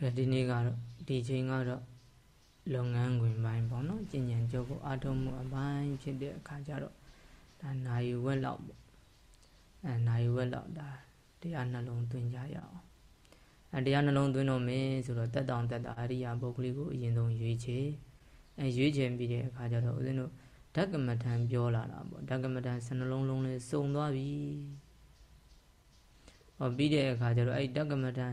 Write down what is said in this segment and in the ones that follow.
ကဲဒီနေ့ကတော့ဒီချိန်ကတော့လုပ်ငန်းခွင်ပိုင်းပေါ့နော်ကျင့်ကြံကြုပ်ကိုအားထုတ်မှုအပိုင်းဖြစ်တဲ့အခါကျတော့ဒါနိုင်ဝက်လောက်ပေါ့အဲနိုင်ဝက်လောက်ဒါတရားနှလုံးသွင်းကြရအောင်အဲတရားနှလုံးသွင်းတော့မင်းဆိုတော့တက်တောင်တက်တာအရိယာပုဂ္ဂလိကိုအရင်ဆုံးရွေးချယ်အဲရွေးချယ်ပြီးတဲ့အခါကျတော့ဦးဇင်းတို့ဓကမထံပြောလာတာပေါ့ဓကမထံစနှလုံးလုံးလေးစုံသွားပြီဟောပြီးတဲ့အခါကျတော့အဲ့ဓကမထံ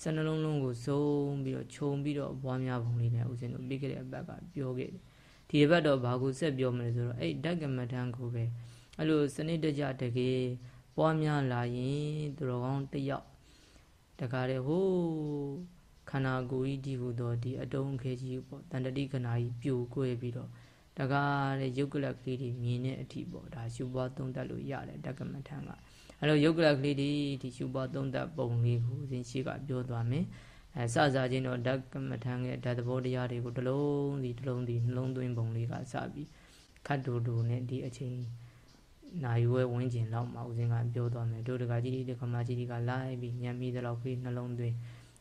စနှလုံးလုံးကိုစုံပြီးတော့ခြုံပြီးတော့ပွားများပုံလေးနဲ့ဦးဇင်းတို့ပြီးခဲ့တဲ့အပတ်ကပြောခဲ့တယ်ဒီဘက်တော့ဘာကိုဆက်ပြောမလဲဆိုတော့အဲ့ဓကမထံကိုပဲအဲ့လိုစနစ်တကျတကယ်ပွားများလာရင်သူတော်ကောင်းတယောက်တခါတည်းဟိုးခန္ဓာကိုယ်ကြီးဒီဟူသောဒီအတုံးခဲကြီးပေါ့တန်တတိခဏကြီးပြိုကွဲပြီးတော့တကားတဲ့ယုတ်ကလကလေးတွေမြင်တဲ့အထိပေါ့ဒါရှုပွားသုံးတတ်လို့ရတယ်တက္ကမထံက အဲ့လိုယုတ်ကလကလေးတွေဒီရှုပွားသုံးတတ်ပုံလေးကိုသင်ရှိကပြောသွားမယ်အဲစစချင်းတော့ဓကမထံရဲ့ဓာတ်သဘောတရားတွေကိုတစ်လုံးစီတစ်လုံးစီနှလုံးသွင်းပုံလေးကစပြီးခတ်တူတူနဲ့ဒီအချိန်နိုင်ဝဲဝင်းကျင်လောက်မှာဦးစင်းကပြောသွားမယ်တို့တကကြီးဒီကမာကြီးကလိုက်ပြီးညံပြီးတဲ့လောက်ပြီးနှလုံးသွင်း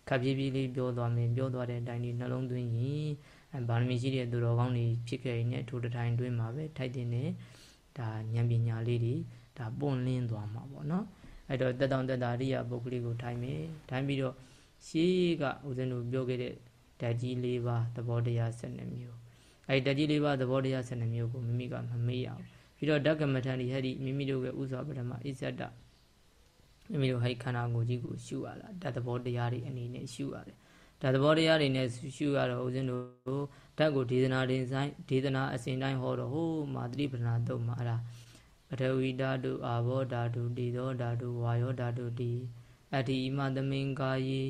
ခပ်ပြေးပြေးလေးပြောသွားမယ်ပြောသွားတဲ့အတိုင်းဒီနှလုံးသွင်းရင်အဲဗာရမီရှိတဲ့သူတော်ကောင်းတွေဖြစ်ခဲ့ရင်ထိုတထိုင်တွင်းမှာပဲထိုက်တင်နေဒါဉာဏ်ပညာလေးတွေ ဒါပွင့်လင်းသွားမှာပေါ့နော်အဲ့တော့တက်တောင်တက်တာရိယပုဂ္ဂလိကိုထိုင်မယ်ထိုင်ပြီးတော့ရှေးကဦးဇင်းတို့ပြောခဲ့တဲ့ဓာတ်ကြီး၄ပါးသဘောတရား12မျိုးအဲ့ဓာတ်ကြီး၄ပါးသဘောတရား12မျိုးကိုမိမိကမမေ့ရအောင်ပြီးတော့ဓကမထန်ဒီဟဲ့ဒီမိမိတို့ရဲ့ဥစွာပထမဣဇဒမိမိတို့ဟိခန္ဓာကိုယ်ကြီးကိုရှုရတာဓာတ်သဘောတရားတွေအနေနဲ့ရှုရတယ်ဓာတ်သဘောတရားတွေနဲ့ရှုရတော့ဦးဇင်းတို့ဓာတ်ကိုဒေသနာတင်ဆိုင်ဒေသနာအစဉ်တိုင်းဟောတော့ဟိုမာတိပဏာတုတ်မှာအဲ့ဒါ ပထဝီဓာတုအာဘောဓာတုတေသောဓာတုဝါယောဓာတုတိအတ္တိဣမသမင်္ကာယေ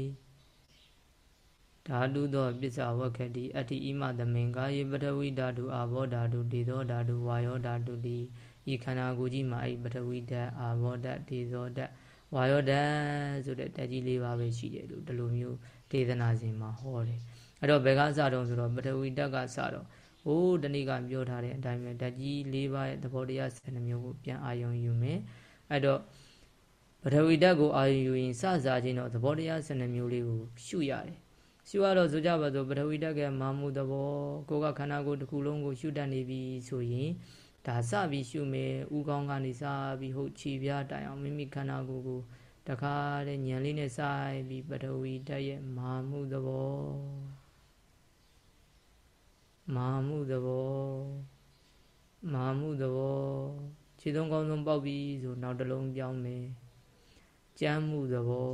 ဓာတုသောပစ္စဝက္ခတိအတ္တိဣမသမင်္ကာယေပထဝီဓာတုအာဘောဓာတုတေသောဓာတုဝါယောဓာတုတိဤခန္ဓာကိုယ်ကြီးမှာအဲ့ပထဝီဓာတ်အာဘောဓာတ်တေသောဓာတ်ဝါယောဓာတ်ဆိုတဲ့ဓာတ်ကြီး၄ပါးပဲရှိတယ်လို့ဒီလိုမျိုးဒေသနာစဉ်မှာဟောတယ်အဲ့တော့ဘယ်ကစတော့ဆိုတော့ပထဝီဓာတ်ကစတော့ ဟိုးတဏိကပြောထားတဲ့အတိုင်းပဲဓာတ်ကြီး၄ပါးရဲ့သဘောတရား12မျိုးကိုပြန်အာယုံယူမယ်အဲ့တော့ပထဝီဓာတ်ကိုအာယုံယူရင်စစားခြင်းတော့သဘောတရား12မျိုးလေးကိုရှုရတယ်ရှုရတော့ဆိုကြပါစို့ပထဝီဓာတ်ကမာမှုသဘောကိုယ်ကခန္ဓာကိုယ်တစ်ခုလုံးကိုရှုတတ်နေပြီဆိုရင်ဒါစပြီးရှုမယ်ဥကောင်းကနေစပြီးဟုတ်ခြေပြားတိုင်အောင်မိမိခန္ဓာကိုယ်ကိုတခါတဲ့ညံလေးနဲ့စိုက်ပြီးပထဝီဓာတ်ရဲ့မာမှုသဘော မာမှုသဘောမာမှုသဘောခြေသုံးကောင်းဆုံးပေါက်ပြီးဆိုနောက်တစ်လုံးပြောင်းမယ်ကြမ်းမှုသဘော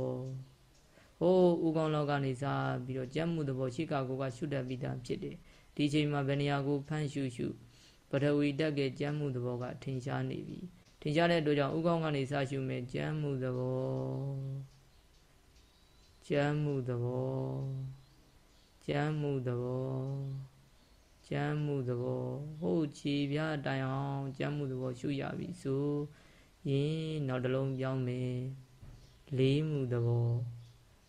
ဟိုးဥကောင်းလောက်ကနေစားပြီးတော့ကြမ်းမှုသဘောရှိကကိုကရှုတတ်ပြီးသားဖြစ်တယ်ဒီချိန်မှာဘယ်နေရာကိုဖမ်းရှုရှုပထဝီတက်ကကြမ်းမှုသဘောကထင်ရှားနေပြီထင်ရှားတဲ့အတွက်ကြောင့်ဥကောင်းကနေစားရှုမယ်ကြမ်းမှုသဘောကြမ်းမှုသဘောကြမ်းမှုသဘော ကြမ်းမှုသဘောဟုတ်ချီပြတိုင်အောင်ကြမ်းမှုသဘောရှုရပြီဆိုရင်နောက်တစ်လုံးပြောင်းမယ်လေးမှုသဘော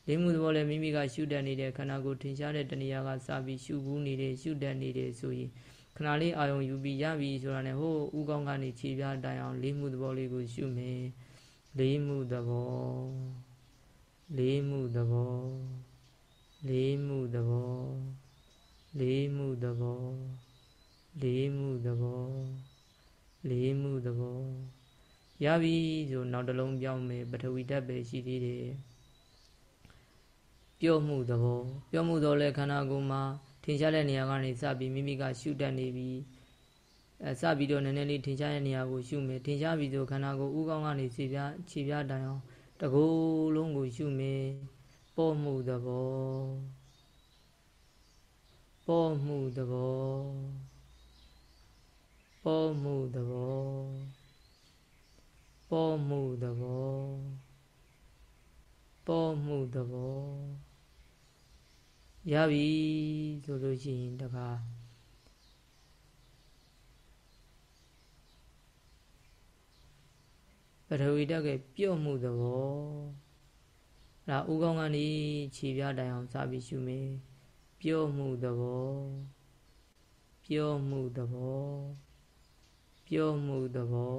လေးမှုသဘောလည်းမိမိကရှုတတ်နေတဲ့ခန္ဓာကိုယ်ထင်ရှားတဲ့တဏှာကစပြီးရှုဘူးနေတယ်ရှုတတ်နေတယ်ဆိုရင်ခဏလေးအာယုံယူပြီးရပြီဆိုတာနဲ့ဟိုဥကောင်းကနေခြေပြတိုင်အောင်လေးမှုသဘောလေးကိုရှုမယ်လေးမှုသဘောလေးမှုသဘောလေးမှုသဘော လေးမှုသဘောလေးမှုသဘောလေးမှုသဘောရပြီဆိုနောက်တစ်လုံးပြောင်းမယ်ပထဝီဓာတ်ပဲရှိသေးတယ်ပြောမှုသဘောပြောမှုတော့လဲခန္ဓာကိုယ်မှာထင်ရှားတဲ့နေရာကနေစပြီးမိမိကရှုတတ်နေပြီအဲစပြီးတော့နည်းနည်းလေးထင်ရှားတဲ့နေရာကိုရှုမယ်ထင်ရှားပြီဆိုခန္ဓာကိုယ်ဥကောင်းကနေခြေပြားခြေပြားတိုင်အောင်တကိုယ်လုံးကိုရှုမယ်ပေါ်မှုသဘော ပေါ်မှုသဘောပေါ်မှုသဘောပေါ်မှုသဘောပေါ်မှုသဘောရပြီဆိုလို့ရှိရင်တခါပထဝီတက်ကပြုတ်မှုသဘောအဲ့ဒါဥကောင်းကနေခြေပြတိုင်အောင်စပြီးရှုမယ် ပြောမှုသဘောပြောမှုသဘောပြောမှုသဘော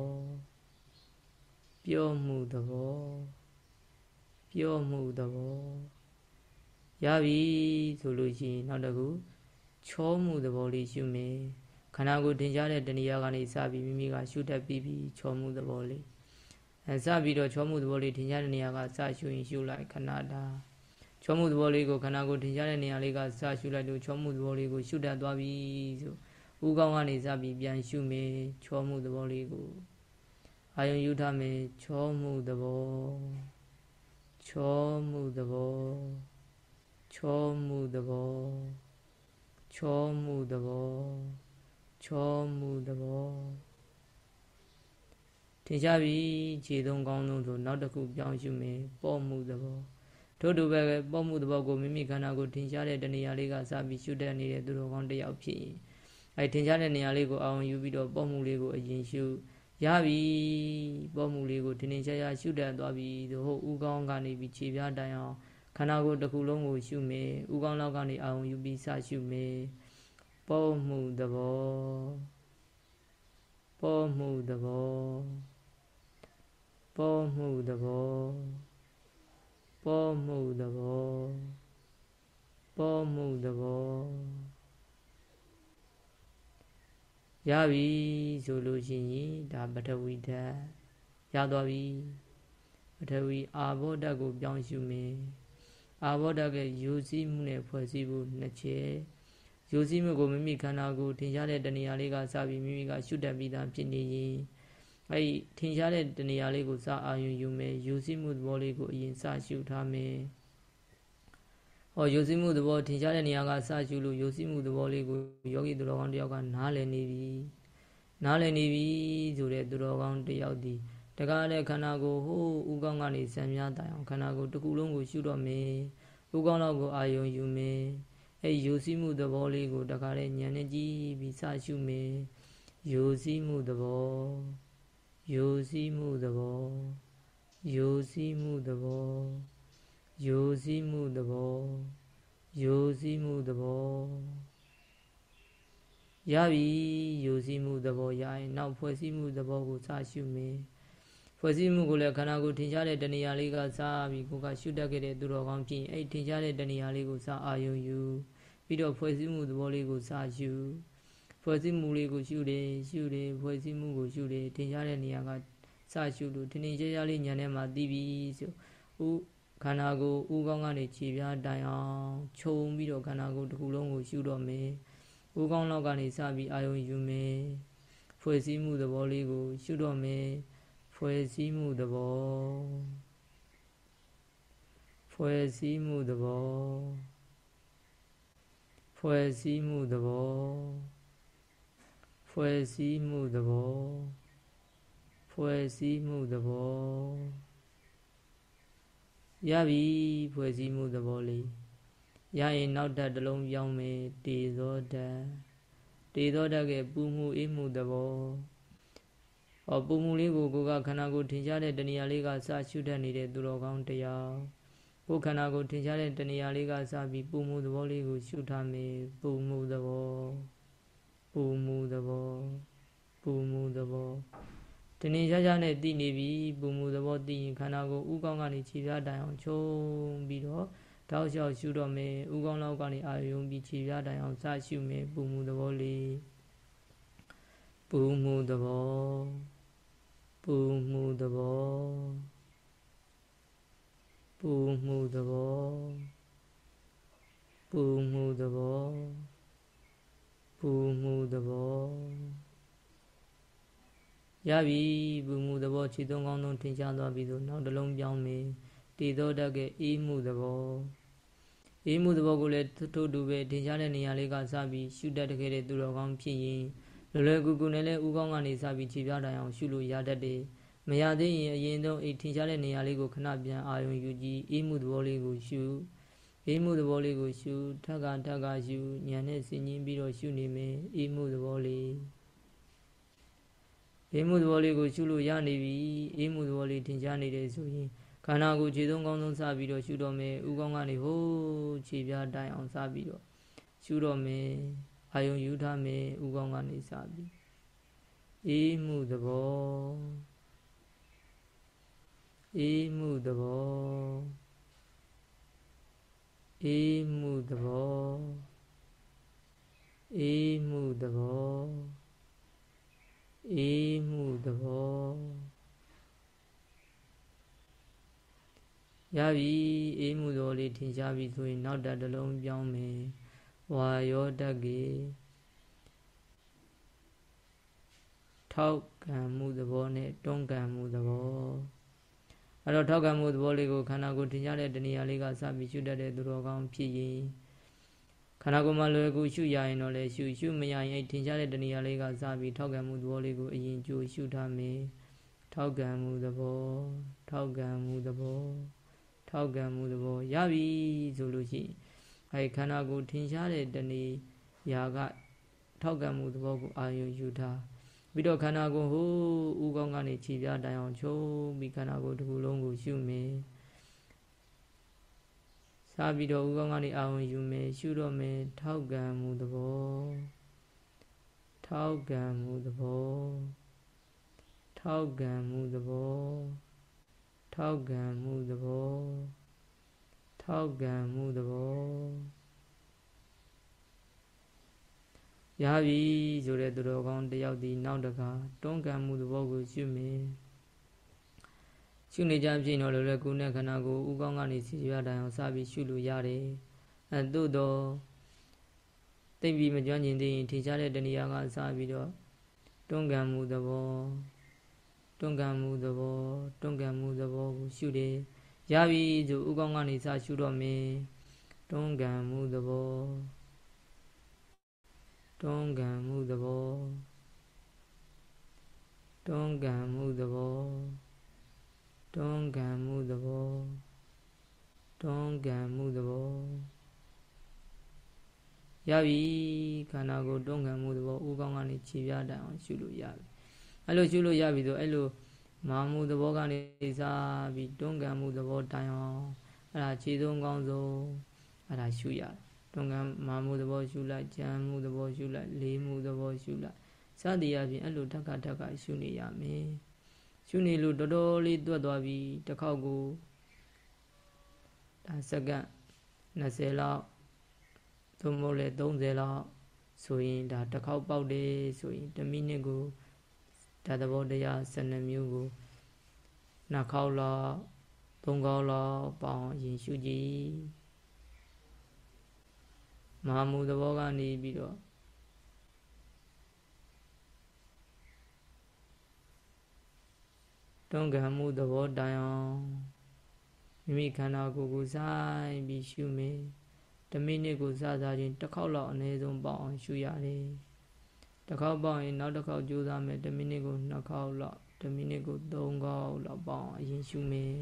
ပြောမှုသဘောပြောမှုသဘောရပြီဆိုလို့ရှိရင်နောက်တစ်ခုချောမှုသဘောလေးရှုမယ်ခန္ဓာကိုယ်တင်ကြတဲ့တဏှာကနေစပြီးမိမိကရှုတတ်ပြီးပြီးချောမှုသဘောလေးအဲစပြီးတော့ချောမှုသဘောလေးတင်ကြတဲ့နေရာကစရှုရင်ရှုလိုက်ခဏတာ ချောမှုသဘောလေးကိုခန္ဓာကိုယ်တင်ကြတဲ့နေရာလေးကစရှုလိုက်လို့ချောမှုသဘောလေးကိုရှုတတ်သွားပြီဆိုဥကောင်းကနေစပြီးပြန်ရှုမယ်ချောမှုသဘောလေးကိုအာယုံယူထားမယ်ချောမှုသဘောချောမှုသဘောချောမှုသဘောချောမှုသဘောချောမှုသဘောထင်ရှားပြီခြေသုံးကောင်းဆုံးဆိုနောက်တစ်ခုပြောင်းရှုမယ်ပေါ့မှုသဘော ထို့တူပဲပေါ့မှုသဘောကိုမိမိခန္ဓာကိုထင်ရှားတဲ့တဏှာလေးကစပြီးရှုတတ်နေတဲ့သူတော်ကောင်းတစ်ယောက်ဖြစ်ရင်အဲထင်ရှားတဲ့နေရာလေးကိုအောင်ယူပြီးတော့ပေါ့မှုလေးကိုအရင်ရှုရပြီပေါ့မှုလေးကိုထင်ထင်ရှားရှားရှုတတ်သွားပြီသို့ဟုတ်ဥကောင်းကနေပြီးခြေပြားတိုင်အောင်ခန္ဓာကိုယ်တစ်ခုလုံးကိုရှုမယ်ဥကောင်းလောက်ကနေအာရုံယူပြီးစရှုမယ်ပေါ်မှုသဘောပေါ်မှုသဘောပေါ်မှုသဘော ပေါ်မှုသဘောပေါ်မှုသဘောရပြီဆိုလို့ရှိရင်ဒါပထဝီဓာတ်ရသွားပြီပထဝီအာဘောဓာတ်ကိုပြောင်းရှုမယ်အာဘောဓာတ်ကယူစည်းမှုနဲ့ဖွဲ့စည်းဖို့နှစ်ချက်ယူစည်းမှုကိုမိမိခန္ဓာကိုယ်ထင်ရှားတဲ့တဏှာလေးကစပြီးမိမိကရှုတတ်ပြီးသားဖြစ်နေရင် အဲဒီထင်ရှားတဲ့တဏှာလေးကိုစအာယုံယူမယ်ယူစည်းမှုသဘောလေးကိုအရင်စရှုထားမယ်ဟောယူစည်းမှုသဘောထင်ရှားတဲ့နေရာကစရှုလို့ယူစည်းမှုသဘောလေးကိုယောဂီသူတော်ကောင်းတယောက်ကနားလည်နေပြီနားလည်နေပြီဆိုတဲ့သူတော်ကောင်းတယောက်ဒီတကားတဲ့ခန္ဓာကိုယ်ဟိုးဥကောင်းကနေဇံများတိုင်အောင်ခန္ဓာကိုယ်တစ်ခုလုံးကိုရှုတော့မယ်ဥကောင်းလောက်ကိုအာယုံယူမယ်အဲယူစည်းမှုသဘောလေးကိုတကားတဲ့ဉာဏ်နဲ့ကြည့်ပြီးစရှုမယ်ယူစည်းမှုသဘော ယူစည်းမှုသဘောယူစည်းမှုသဘောယူစည်းမှုသဘောယူစည်းမှုသဘောရပြီယူစည်းမှုသဘောရရင်နောက်ဖွဲ့စည်းမှုသဘောကိုစရှုမယ်ဖွဲ့စည်းမှုကိုလည်းခန္ဓာကိုယ်ထင်ရှားတဲ့တဏှာလေးကစားပြီးကိုကရှုတတ်ခဲ့တဲ့သူတော်ကောင်းဖြစ်ရင်အဲ့ထင်ရှားတဲ့တဏှာလေးကိုစားအာယုံယူပြီးတော့ဖွဲ့စည်းမှုသဘောလေးကိုစားရှု ဖွဲ့စည်းမှုလေးကိုရှုတယ်ရှုတယ်ဖွဲ့စည်းမှုကိုရှုတယ်ထင်ရှားတဲ့နေရာကစရှုလို့ထင်ထင်ရှားရှားလေးညာထဲမှာသိပြီဆိုဥခန္ဓာကိုယ်ဥကောင်းကနေခြေပြားတိုင်အောင်ခြုံပြီးတော့ခန္ဓာကိုယ်တစ်ခုလုံးကိုရှုတော့မယ်ဥကောင်းလောက်ကနေစပြီးအာယုံယူမယ်ဖွဲ့စည်းမှုသဘောလေးကိုရှုတော့မယ်ဖွဲ့စည်းမှုသဘောဖွဲ့စည်းမှုသဘောဖွဲ့စည်းမှုသဘော ဖွဲ့စည်းမှုသဘောဖွဲ့စည်းမှုသဘောရပြီဖွဲ့စည်းမှုသဘောလေးရရင်နောက်ဓာတ်တစ်လုံးပြောင်းမယ်တေသောဓာတ်တေသောဓာတ်ကပူမှုအေးမှုသဘောဟောပူမှုလေးကိုကိုကခန္ဓာကိုယ်ထင်ရှားတဲ့တဏှာလေးကစရှုတတ်နေတဲ့သူတော်ကောင်းတရားကိုခန္ဓာကိုယ်ထင်ရှားတဲ့တဏှာလေးကစပြီးပူမှုသဘောလေးကိုရှုထားမယ်ပူမှုသဘောပူ မှုသဘောပူမှုသဘောတဏှာရှားရှားနဲ့သိနေပြီပူမှုသဘောသိရင်ခန္ဓာကိုယ်ဥကောင်းကနေခြေပြားတိုင်အောင်ချုံပြီးတော့တောက်လျှောက်ရှုတော့မယ်ဥကောင်းလောက်ကနေအာယုံပြီးခြေပြားတိုင်အောင်စရှုမယ်ပူမှုသဘောလေးပူမှုသဘောပူမှုသဘောပူမှုသဘောပူမှုသဘော ပူမှုသဘောရပြီပူမှုသဘောခြေသုံးကောင်းဆုံးထင်ရှားသွားပြီဆိုနောက်တစ်လုံးပြောင်းမယ်တည်တော်တတ်တဲ့အေးမှုသဘောအေးမှုသဘောကိုလည်းထို့တူပဲထင်ရှားတဲ့နေရာလေးကစပြီးရှုတတ်ခဲ့တဲ့သူတော်ကောင်းဖြစ်ရင်လွယ်လွယ်ကူကူနဲ့လည်းဥကောင်းကနေစပြီးခြေပြားတိုင်အောင်ရှုလို့ရတတ်တယ်မရသေးရင်အရင်ဆုံးအိထင်ရှားတဲ့နေရာလေးကိုခဏပြန်အာရုံယူကြည့်အေးမှုသဘောလေးကိုရှု အေးမှုသဘောလေးကိုရှုထက်ကထက်ကရှုညံနဲ့ဆင်ញင်းပြီးတော့ရှုနေမယ်အေးမှုသဘောလေးအေးမှုသဘောလေးကိုရှုလို့ရနေပြီအေးမှုသဘောလေးထင်ရှားနေတယ်ဆိုရင်ခန္ဓာကိုယ်ခြေသုံးကောင်းဆုံးစပြီးတော့ရှုတော့မယ်ဥကောင်းကနေဟိုးခြေပြားတိုင်အောင်စပြီးတော့ရှုတော့မယ်အာယုံယူထားမယ်ဥကောင်းကနေစပြီးအေးမှုသဘောအေးမှုသဘော အေးမှုသဘောအေးမှုသဘောအေးမှုသဘောရပြီအေးမှုသဘောလေးထင်ရှားပြီဆိုရင်နောက်တစ်လုံးပြောင်းမယ်ဝါယောတတ်ကေထောက်ကံမှုသဘောနဲ့တွန်းကံမှုသဘော အဲ့တော့ထောက်ကံမှုသဘောလေးကိုခန္ဓာကိုယ်ထင်ရှားတဲ့တဏှာလေးကစပြီးရှုတတ်တဲ့သူတော်ကောင်းဖြစ်ရင်ခန္ဓာကိုယ်မှာလွယ်ကူရှုရရင်တော့လေရှုရှုမရရင်အဲ့ထင်ရှားတဲ့တဏှာလေးကစပြီးထောက်ကံမှုသဘောလေးကိုအရင်ကြိုရှုထားမယ်ထောက်ကံမှုသဘောထောက်ကံမှုသဘောထောက်ကံမှုသဘောရပြီဆိုလို့ရှိရင်အဲ့ခန္ဓာကိုယ်ထင်ရှားတဲ့တဏှာကထောက်ကံမှုသဘောကိုအာရုံယူထား ပြီးတော့ခန္ဓာကိုယ်ဟိုဥကောင်းကနေခြေပြားတိုင်အောင်ချုံပြီးခန္ဓာကိုယ်တစ်ခုလုံးကိုရှုမယ်စားပြီးတော့ဥကောင်းကနေအာရုံယူမယ်ရှုတော့မယ်ထောက်ကံမှုသဘောထောက်ကံမှုသဘောထောက်ကံမှုသဘောထောက်ကံမှုသဘောထောက်ကံမှုသဘော ရပြီဆိုတဲ့သူတော်ကောင်းတယောက်ဒီနောက်တခါတွန်းကန်မှုသဘောကိုရှုမြင်ရှုနေကြဖြစ်တော့လည်းကိုယ်နဲ့ခန္ဓာကိုယ်ဥကောင်းကနေစီရတိုင်အောင်စပြီးရှုလို့ရတယ်အဲသို့တော့သိပြီးမကြွညင်သေးရင်ထင်ရှားတဲ့တဏှာကစပြီးတော့တွန်းကန်မှုသဘောတွန်းကန်မှုသဘောတွန်းကန်မှုသဘောကိုရှုတယ်ရပြီဆိုဥကောင်းကနေစရှုတော့မင်းတွန်းကန်မှုသဘော တွန်းကံမှုသဘောတွန်းကံမှုသဘောတွန်းကံမှုသဘောတွန်းကံမှုသဘောရပြီခန္ဓာကိုယ်တွန်းကံမှုသဘောဥကောင်းကနေခြေပြတိုင်အောင်ရှုလို့ရပြီအဲ့လိုရှုလို့ရပြီဆိုအဲ့လိုမာမှုသဘောကနေစားပြီးတွန်းကံမှုသဘောတိုင်အောင်အဲ့ဒါခြေဆုံးကောင်းဆုံးအဲ့ဒါရှုရတယ် တွန်းကံမာမှုသဘောရှုလိုက်ကြံမှုသဘောရှုလိုက်လေးမှုသဘောရှုလိုက်စသည်အပြင်အဲ့လိုတက်ကတက်ကရှုနေရမယ်ရှုနေလို့တော်တော်လေးတွက်သွားပြီတစ်ခေါက်ကိုဒါစက္ကန့်20လောက်သို့မဟုတ်လေ30လောက်ဆိုရင်ဒါတစ်ခေါက်ပေါက်တယ်ဆိုရင်1မိနစ်ကိုဒါသဘောတရား12မျိုးကိုနှစ်ခေါက်လောက်သုံးခေါက်လောက်ပေါအောင်ရင်ရှုကြည့် မဟာမူသဘောကနေပြီးတော့တွန်းကန်မှုသဘောတိုင်အောင်မိမိခန္ဓာကိုယ်ကိုဆိုင်ပြီးရှုမေတမိနစ်ကိုစစားချင်းတစ်ခေါက်လောက်အနည်းဆုံးပေါအောင်ရှုရတယ်တစ်ခေါက်ပေါရင်နောက်တစ်ခေါက်ကြိုးစားမယ်တမိနစ်ကိုနှစ်ခေါက်လောက်တမိနစ်ကိုသုံးခေါက်လောက်ပေါအောင်အရင်ရှုမယ်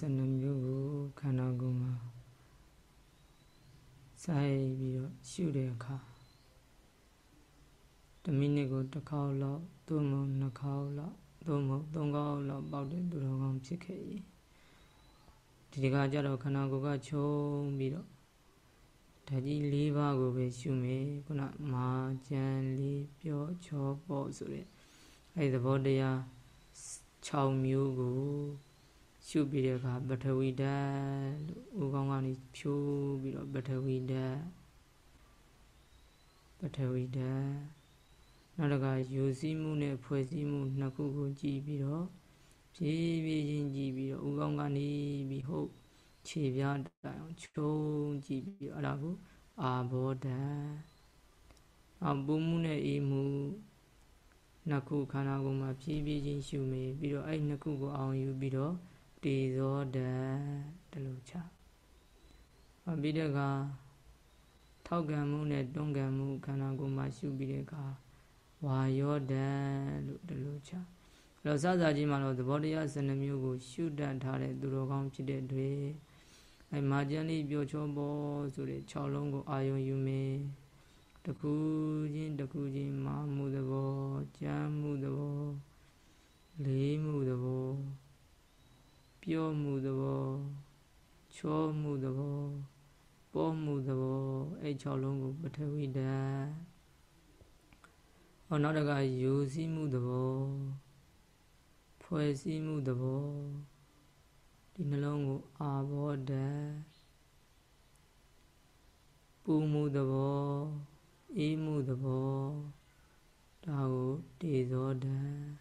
12မျိုးကိုခန္ဓာကိုယ်မှာစိုက်ပြီးတော့ရှုတဲ့အခါတစ်မိနစ်ကိုတစ်ခေါက်လောက်သို့မဟုတ်နှစ်ခေါက်လောက်သို့မဟုတ်သုံးခေါက်လောက်ပေါက်တဲ့သူတော်ကောင်းဖြစ်ခဲ့ရင်ဒီတခါကျတော့ခန္ဓာကိုယ်ကခြုံပြီးတော့ဓာကြီး၄ပါးကိုပဲရှုမယ်ခုနမာကြံလေးပြောချောပေါ့ဆိုတဲ့အဲဒီသဘောတရား6မျိုးကို ရှုပြီးတဲ့အခါပထဝီဓာတ်လို့ဦးကောင်းကနေဖြိုးပြီးတော့ပထဝီဓာတ်ပထဝီဓာတ်နောက်တစ်ခါယူစည်းမှုနဲ့ဖွဲ့စည်းမှုနှစ်ခုကိုကြည့်ပြီးတော့ဖြည်းဖြည်းချင်းကြည့်ပြီးတော့ဦးကောင်းကနေပြီးဟုတ်ခြေပြားတိုင်အောင်ချုံကြည့်ပြီးတော့အဲ့ဒါကိုအာဘောဓာတ်အပူမှုနဲ့အေးမှုနှစ်ခုခန္ဓာကိုယ်မှာဖြည်းဖြည်းချင်းရှုမိပြီးတော့အဲ့နှစ်ခုကိုအောင်ယူပြီးတော့ တေဇောဓာတ်တလို့ချအပြီးတဲ့အခါထောက်ကံမှုနဲ့တွန်းကံမှုခန္ဓာကိုယ်မှာရှုပြီးတဲ့အခါဝါယောဓာတ်လို့တလို့ချအဲ့တော့စစချင်းမှာတော့သဘောတရား12မျိုးကို ရှုတတ်ထားတဲ့သူတော်ကောင်းဖြစ်တဲ့တွေအဲမာကျန်လေးပြောချောပေါ်ဆိုတဲ့6လုံးကိုအာယုံယူမေတခုချင်းတခုချင်းမာမှုသဘောကြမ်းမှုသဘောလေးမှုသဘော ပြောမှုသဘောချောမှုသဘောပေါ်မှုသဘောအဲ့6လုံးကိုပထဝီဓာတ်ဟောနောက်တကယူစည်းမှုသဘောဖွဲ့စည်းမှုသဘောဒီနှလုံးကိုအာဘောဓာတ်ပူမှုသဘောအေးမှုသဘောဒါကိုတေဇောဓာတ်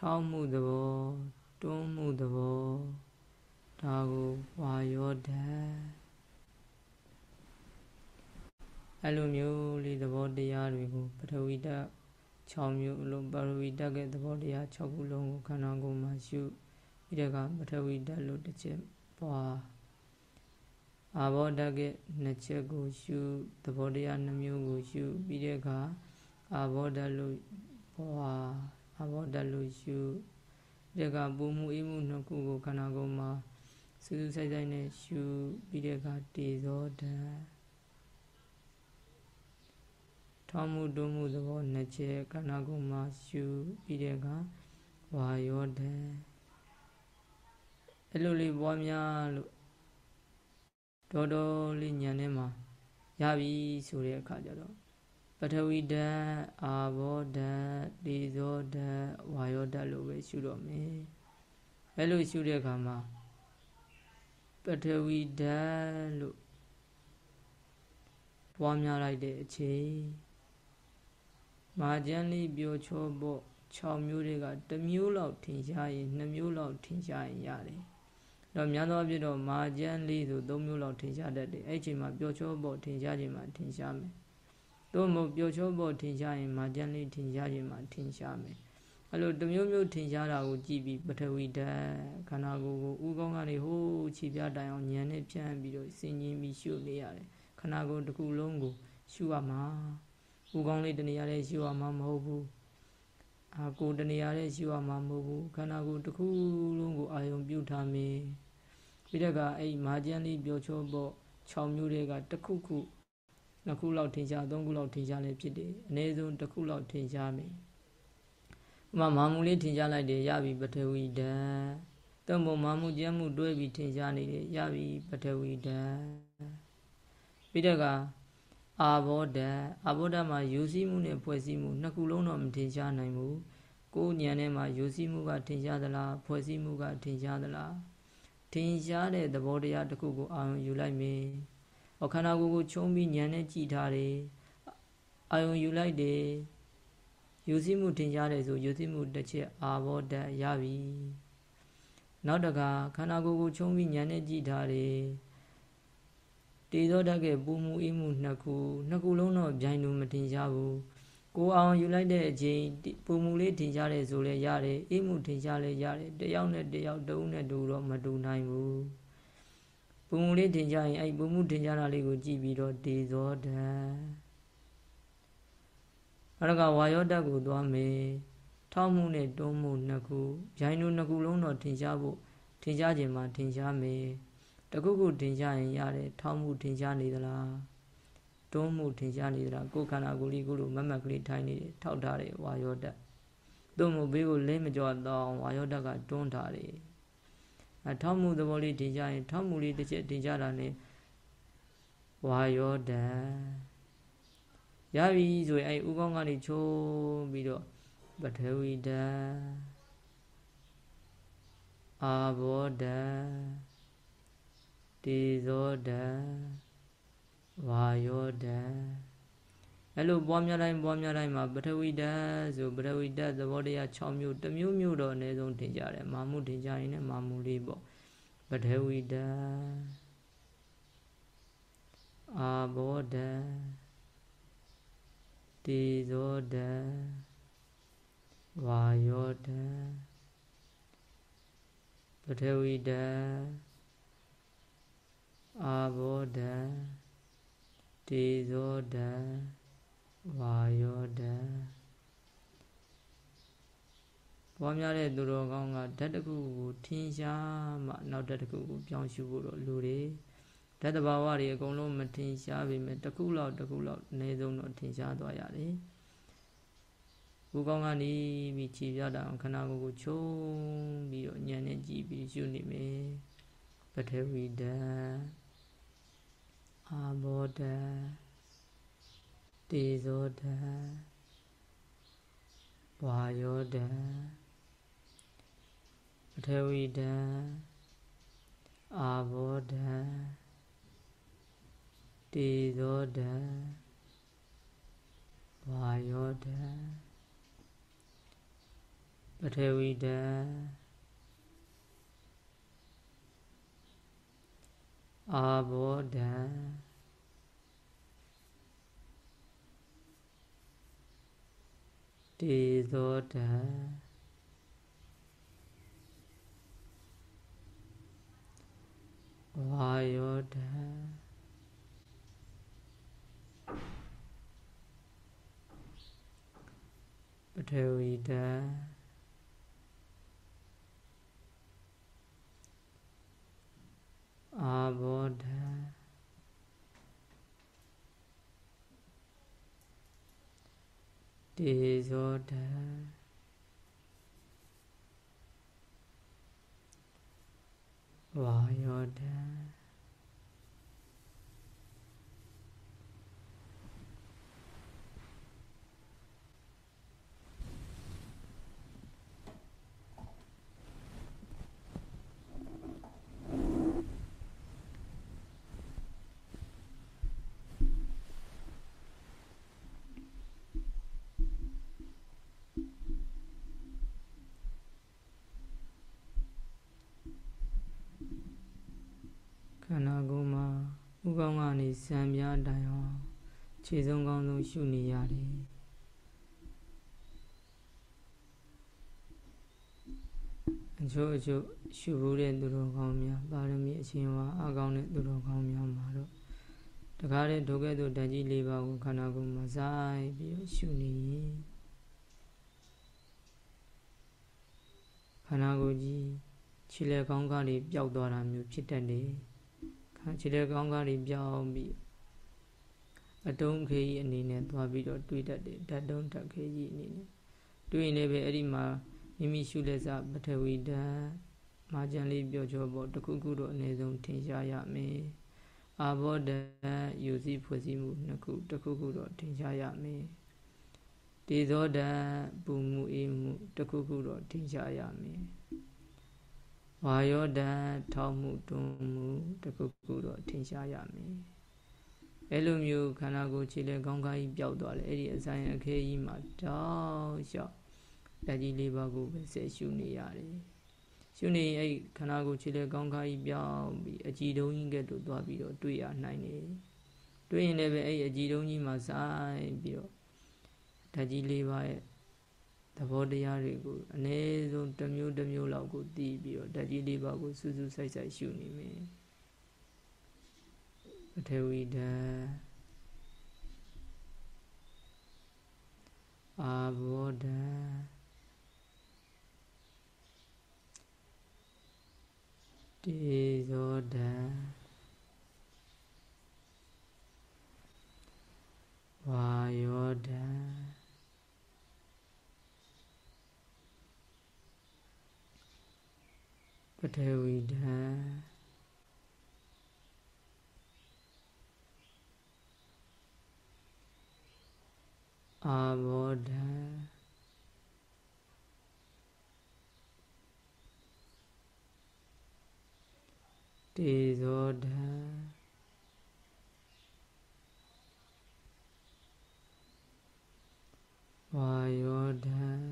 ထောက်မှုသဘောတွန်းမှုသဘောဒါကိုဝါယောဓာတ်အဲ့လိုမျိုးလေးသဘောတရားတွေကိုပထဝီဓာတ်6မျိုးအလုံးပါရဝီဓာတ်ကသဘောတရား6ခုလုံးကိုခန္ဓာကိုယ်မှာရှုပြီးတဲ့ကပထဝီဓာတ်လို့တစ်ချက်ပွားအာဘောဓာတ်ကနှစ်ချက်ကိုရှုသဘောတရားနှမျိုးကိုရှုပြီးတဲ့အခါအာဘောဓာတ်လို့ပွား အာဘောဓာတ်လို့ရှုပြီးတဲ့အခါပူမှုအေးမှုနှစ်ခုကိုခန္ဓာကိုယ်မှာစူးစူးဆိုင်ဆိုင်နဲ့ရှုပြီးတဲ့အခါတေဇောဓာတ်ထောင်းမှုတွမှုသဘောနှစ်ချက်ခန္ဓာကိုယ်မှာရှုပြီးတဲ့အခါဝါယောဓာတ်အဲ့လိုလေးပွားများလို့တော်တော်လေးညံထဲမှာရပြီဆိုတဲ့အခါကျတော့ ပထဝီဓာတ်အာဘောဓာတ်ဒေဇောဓာတ်ဝါယောဓာတ်လို့ပဲရှုတော့မယ်အဲ့လိုရှုတဲ့အခါမှာပထဝီဓာတ်လို့ပွားများလိုက်တဲ့အချိန်မာကျန်လေးပြောချောပေါ့6မျိုးတွေက1မျိုးလောက်ထင်ရှားရင်2မျိုးလောက်ထင်ရှားရင်ရတယ်တော့များသောအားဖြင့်တော့မာကျန်လေးဆို3မျိုးလောက်ထင်ရှားတတ်တယ်အဲ့ချိန်မှာပျော်ချောပေါ့ထင်ရှားခြင်းမှာထင်ရှားမယ် သို့မဟုတ်ပျော်ချောပေါ့ထင်ရှားရင်မာကျန်လေးထင်ရှားခြင်းမှာထင်ရှားမယ်အဲ့လိုတစ်မျိုးမျိုးထင်ရှားတာကိုကြည့်ပြီးပထဝီဓာတ်ခန္ဓာကိုယ်ကိုဥကောင်းကနေဟိုးခြေပြတိုင်အောင်ညံနဲ့ဖြန့်ပြီးတော့စင်ကြီးပြီးရှုနေရတယ်ခန္ဓာကိုယ်တစ်ခုလုံးကိုရှုရမှာဥကောင်းလေးတနေရာလေးရှုရမှာမဟုတ်ဘူးအာကိုတနေရာလေးရှုရမှာမဟုတ်ဘူးခန္ဓာကိုယ်တစ်ခုလုံးကိုအာယုံပြုထားမင်းပြီးတော့ကအဲ့မာကျန်လေးပြောချောပေါ့6မျိုးတွေကတစ်ခုခု နှစ်ခုလောက်ထင်ရှားသုံးခုလောက်ထင်ရှားလည်းဖြစ်တယ်အနည်းဆုံးတစ်ခုလောက်ထင်ရှားမယ်ဥမာမာမူလေးထင်ရှားလိုက်တယ်ရပြီပထဝီဓာတ်တမ္ဘောမာမူကျမ်းမှုတွဲပြီးထင်ရှားနေတယ်ရပြီပထဝီဓာတ်ပြီးတော့ကအာဘောဓာတ်အာဘောဓာတ်မှာယူစည်းမှုနဲ့ဖွဲ့စည်းမှုနှစ်ခုလုံးတော့မထင်ရှားနိုင်ဘူးကိုယ်ဉာဏ်ထဲမှာယူစည်းမှုကထင်ရှားသလားဖွဲ့စည်းမှုကထင်ရှားသလားထင်ရှားတဲ့သဘောတရားတစ်ခုကိုအာရုံယူလိုက်မယ်။ အခန္ဓာကိုယ်ကိုချုံပြီးဉာဏ်နဲ့ကြည်ထားတယ်။အာရုံယူလိုက်တယ်။ယူစည်းမှုထင်ရှားတယ်ဆိုယူစည်းမှုတစ်ချက်အာဘောဓာတ်ရပြီ။နောက်တကခန္ဓာကိုယ်ကိုချုံပြီးဉာဏ်နဲ့ကြည်ထားတယ်။တေသောဓာတ်ကပူမှုအေးမှုနှစ်ခုနှစ်ခုလုံးတော့ဗျိုင်းလို့မတင်ရှားဘူးကိုအောင်ယူလိုက်တဲ့အချိန်ပုံမူလေးထင်ရှားတယ်ဆိုလဲရတယ်အေးမှုထင်ရှားလဲရတယ်တယောက်နဲ့တယောက်တဦးနဲ့တူတော့မတူနိုင်ဘူး ပုံမူလေးထင်ရှားရင်အဲ့ပုံမူထင်ရှားတာလေးကိုကြည့်ပြီးတော့ဒေဇောဓာတ်အဲ့ဒါကဝါယောဓာတ်ကိုသွားမယ်ထောက်မှုနဲ့တွန်းမှုနှစ်ခုရိုင်းတို့နှစ်ခုလုံးတော့ထင်ရှားဖို့ထင်ရှားခြင်းမှာထင်ရှားမယ်တခုခုထင်ရှားရင်ရတယ်ထောက်မှုထင်ရှားနေသလားတွန်းမှုထင်ရှားနေသလားကိုယ်ခန္ဓာကိုယ်လေးကိုလိုမတ်မတ်ကလေးထိုင်နေတယ်ထောက်ထားတယ်ဝါယောဓာတ်သို့မဟုတ်ဘေးကိုလဲမကြောတော့ဝါယောဓာတ်ကတွန်းထားတယ် အထောက်မှုသဘောလေးထင်ရှားရင်ထောက်မှုလေးတစ်ချက်ထင်ရှားတာနဲ့ဝါယောဓာတ်ရပြီဆိုရင်အဲဥကောင်းကနေချိုးပြီးတော့ပထဝီဓာတ်အာဘောဓာတ်တေဇောဓာတ်ဝါယောဓာတ် အဲ့လိုပွားများတိုင်းပွားများတိုင်းမှာပထဝီဓာတ်ဆိုပထဝီဓာတ်သဘောတရား6မျိုးတစ်မျိုးမျိုးတော့အနည်းဆုံးထင်ကြတယ်မာမှုထင်ကြရင်လည်းမာမှုလေးပေါ့ပထဝီဓာတ်အာဘောဓာတ်တေဇောဓာတ်ဝါယောဓာတ်ပထဝီဓာတ်အာဘောဓာတ်တေဇောဓာတ် ဝါယောဓာတ်ပွားများတဲ့သူတော်ကောင်းကဓာတ်တစ်ခုကိုထင်ရှားမှနောက်ဓာတ်တစ်ခုကိုပြောင်းရှုဖို့တော့လူတွေဓာတ်တဘာဝတွေအကုန်လုံးမထင်ရှားပေမဲ့တစ်ခုလောက်တစ်ခုလောက်အနည်းဆုံးတော့ထင်ရှားသွားရတယ်ကိုကောင်းကနေပြီးခြေပြတာခန္ဓာကိုယ်ကိုချုံပြီးတော့ညံနဲ့ကြည့်ပြီးရှုနေမယ်ပထဝီဓာတ်အာဘောဓာတ် တေဇောဓာတ်ဝါယောဓာတ်ပထဝီဓာတ်အာဘောဓာတ်တေဇောဓာတ်ဝါယောဓာတ်ပထဝီဓာတ်အာဘောဓာ တ်တေဇောဓာတ်ဝါယောဓာတ်ပထဝီဓာတ်အာဘောဓ တေဇောဓဝါယောဓခန္ဓာကိုယ်မှာဥကောင်းကနေ ဇံပြားတိုင်အောင်ခြေဆုံးကောင်းဆုံးရှုနေရတယ်အချို့အချို့ရှုဖို့တဲ့သူတော်ကောင်းများပါရမီအရှင်ဝါအကောင်းတဲ့သူတော်ကောင်းများမှာတော့တကားတဲ့ဒုက္ခတို့ဓာတ်ကြီး၄ပါးကိုခန္ဓာကိုယ်မှာစိုက်ပြီးတော့ရှုနေရင်ခန္ဓာကိုယ်ကြီးခြေလက်ကောင်းကားတွေပျောက်သွားတာမျိုးဖြစ်တတ်တယ် ခြေလက်ကောင်းကားတွေပြောင်းပြီးအတုံးခေကြီးအနေနဲ့သွားပြီးတော့တွေးတတ်တယ်ဓာတ်တုံးဓာတ်ခေကြီးအနေနဲ့တွေးရင်လည်းပဲအဲ့ဒီမှာမိမိရှုလက်စပထဝီဓာတ်မာကျန်လေးပြောချောပေါ့တခုခုတော့အနည်းဆုံးထင်ရှားရမယ်အာဘောဓာတ်ယူစည်းဖွဲ့စည်းမှုနှစ်ခုတခုခုတော့ထင်ရှားရမယ်တေဇောဓာတ်ပူမှုအေးမှုတခုခုတော့ထင်ရှားရမယ် ဝါယောဓာတ်ထောက်မှုတွန်းမှုတခုခုတော့ထင်ရှားရမယ်အဲ့လိုမျိုးခန္ဓာကိုယ်ခြေလက်ကောင်းကားကြီးပျောက်သွားတယ်အဲ့ဒီအဆိုင်အခဲကြီးမှာတောက်လျှောက်လက်ကြီးလေးပါးကိုပဲဆက်ရှုနေရတယ်ရှုနေအဲ့ခန္ဓာကိုယ်ခြေလက်ကောင်းကားကြီးပျောက်ပြီးအကြည်တုံးကြီးကဲ့သို့သွားပြီးတော့တွေ့ရနိုင်တယ်တွေ့ရင်လည်းပဲအဲ့အကြည်တုံးကြီးမှာဆိုင်ပြီးတော့ဓာတ်ကြီးလေးပါးရဲ့ သဘောတရားတွေကိုအ ਨੇ ဆုံးတစ်မျိုးတစ်မျိုးလောက်ကိုတီးပြီးတော့ဓာတ်ကြီးလေးပါကိုစူးစူးဆိုက်ဆိုက်ရှုနေမယ်ပထဝီဓာတ်အာဘောဓာတ်တေဇောဓာတ်ဝါယောဓာတ် ပထဝီဓာအာဘောဓာတေဇောဓာဝါယောဓာ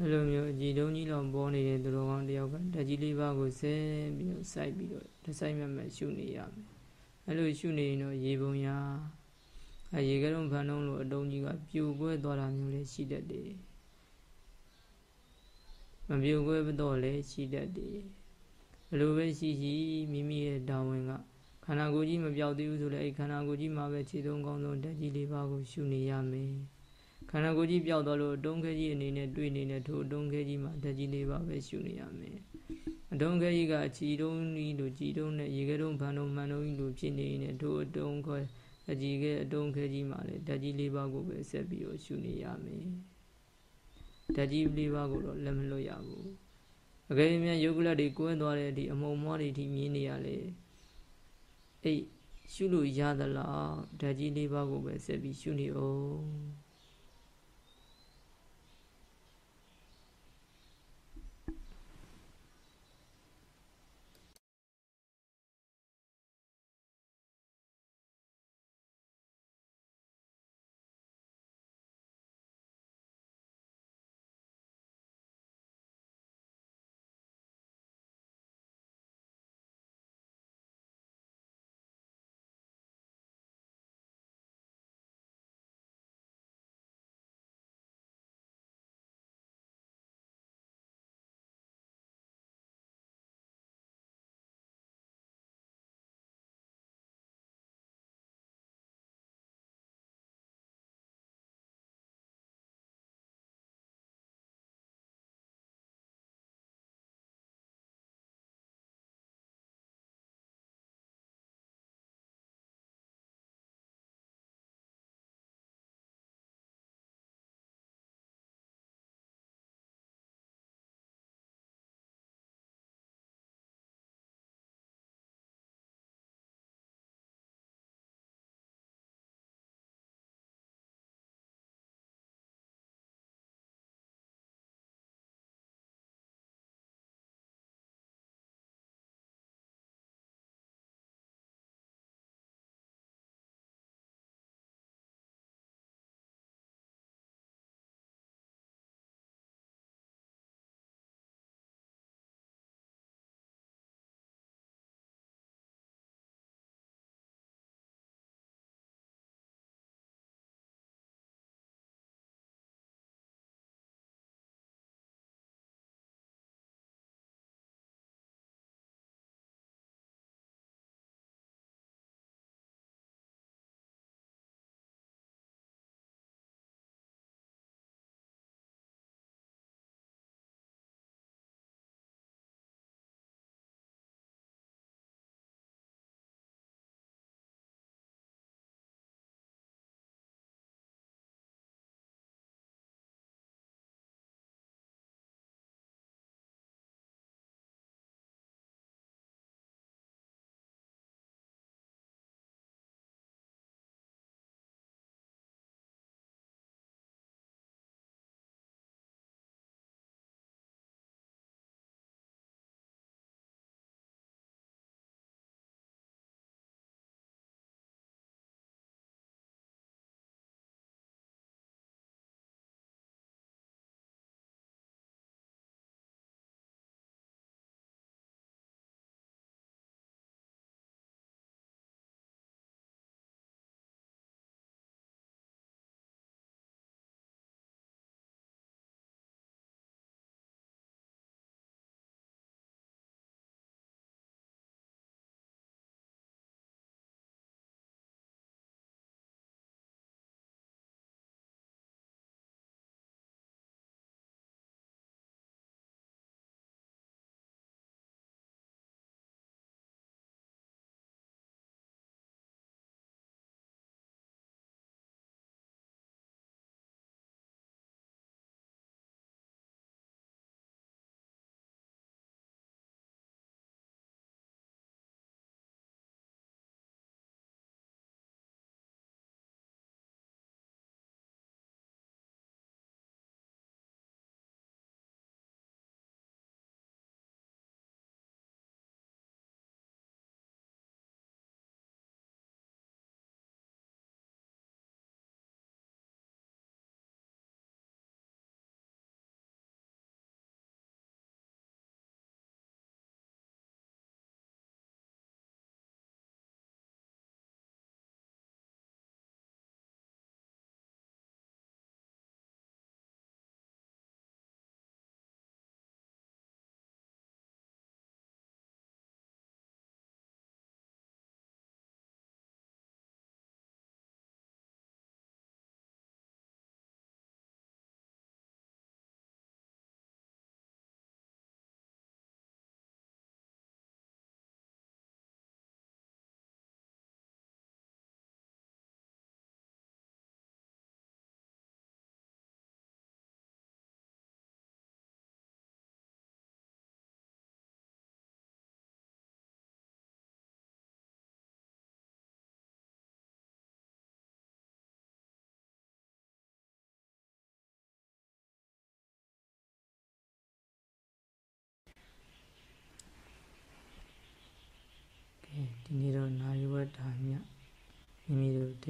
အဲ့လိုမျိုးအကြည်တုံးကြီးလောက်ပေါ်နေတဲ့သူတော်ကောင်းတယောက်ကဓာကြီးလေးပါးကိုဆဲပြီးတော့စိုက်ပြီးတော့တစ်ဆိုင်မဲ့မဲ့ရှုနေရမယ်အဲ့လိုရှုနေရင်တော့ရေပုံရအဲရေကဲလုံးဖန်လုံးလိုအတုံးကြီးကပြိုကွဲသွားတာမျိုးလည်းရှိတတ်တယ်မပြိုကွဲတော့လည်းရှိတတ်တယ်ဘယ်လိုပဲရှိရှိမိမိရဲ့တာဝန်ကခန္ဓာကိုယ်ကြီးမပြောက်သေးဘူးဆိုလည်းအဲ့ခန္ဓာကိုယ်ကြီးမှာပဲခြေသုံးကောင်းဆုံးဓာကြီးလေးပါးကိုရှုနေရမယ် ခန္ဓာကိုယ်ကြီးပျောက်သွားလို့အတုံးခဲကြီးအနေနဲ့တွေ့နေတဲ့ထိုအတုံးခဲကြီးမှာဓာကြီးလေးပါပဲရှုနေရမယ်အတုံးခဲကြီးကအချီတုံးကြီးလိုကြည်တုံးနဲ့ရေခဲတုံးဖန်တုံးမှန်တုံးကြီးလိုဖြစ်နေနေတဲ့ထိုအတုံးခဲအကြည်ခဲအတုံးခဲကြီးမှာလည်းဓာကြီးလေးပါကိုပဲဆက်ပြီးတော့ရှုနေရမယ်ဓာကြီးလေးပါကိုတော့လက်မလွတ်ရဘူးအကယ်၍များယုတ်ကလတ်တွေကိုင်းသွားတဲ့အထိအမုံမွားတွေထိမြင်နေရလေအဲ့ရှုလို့ရသလားဓာကြီးလေးပါကိုပဲဆက်ပြီးရှုနေအောင်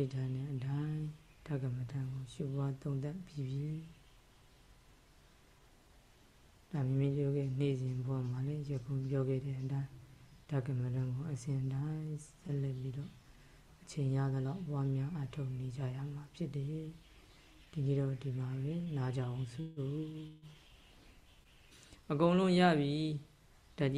ဋ္ဌာန်နဲ့အတိုင်းဓကမထံကိုရှုပွားသုံးသပ်ပြီးပြီဒါမိမိပြောခဲ့နေ့စဉ်ဘဝမှာလည်းယခုပြောခဲ့တဲ့အတိုင်းဓကမထံကိုအစဉ်တိုင်းဆက်လက်ပြီးတော့အချိန်ရသလောက်ပွားများအထောက်နေကြရမှာဖြစ်တယ်ဒီနေ့တော့ဒီမှာပဲနားကြအောင်စို့အကုန်လုံးရပြီ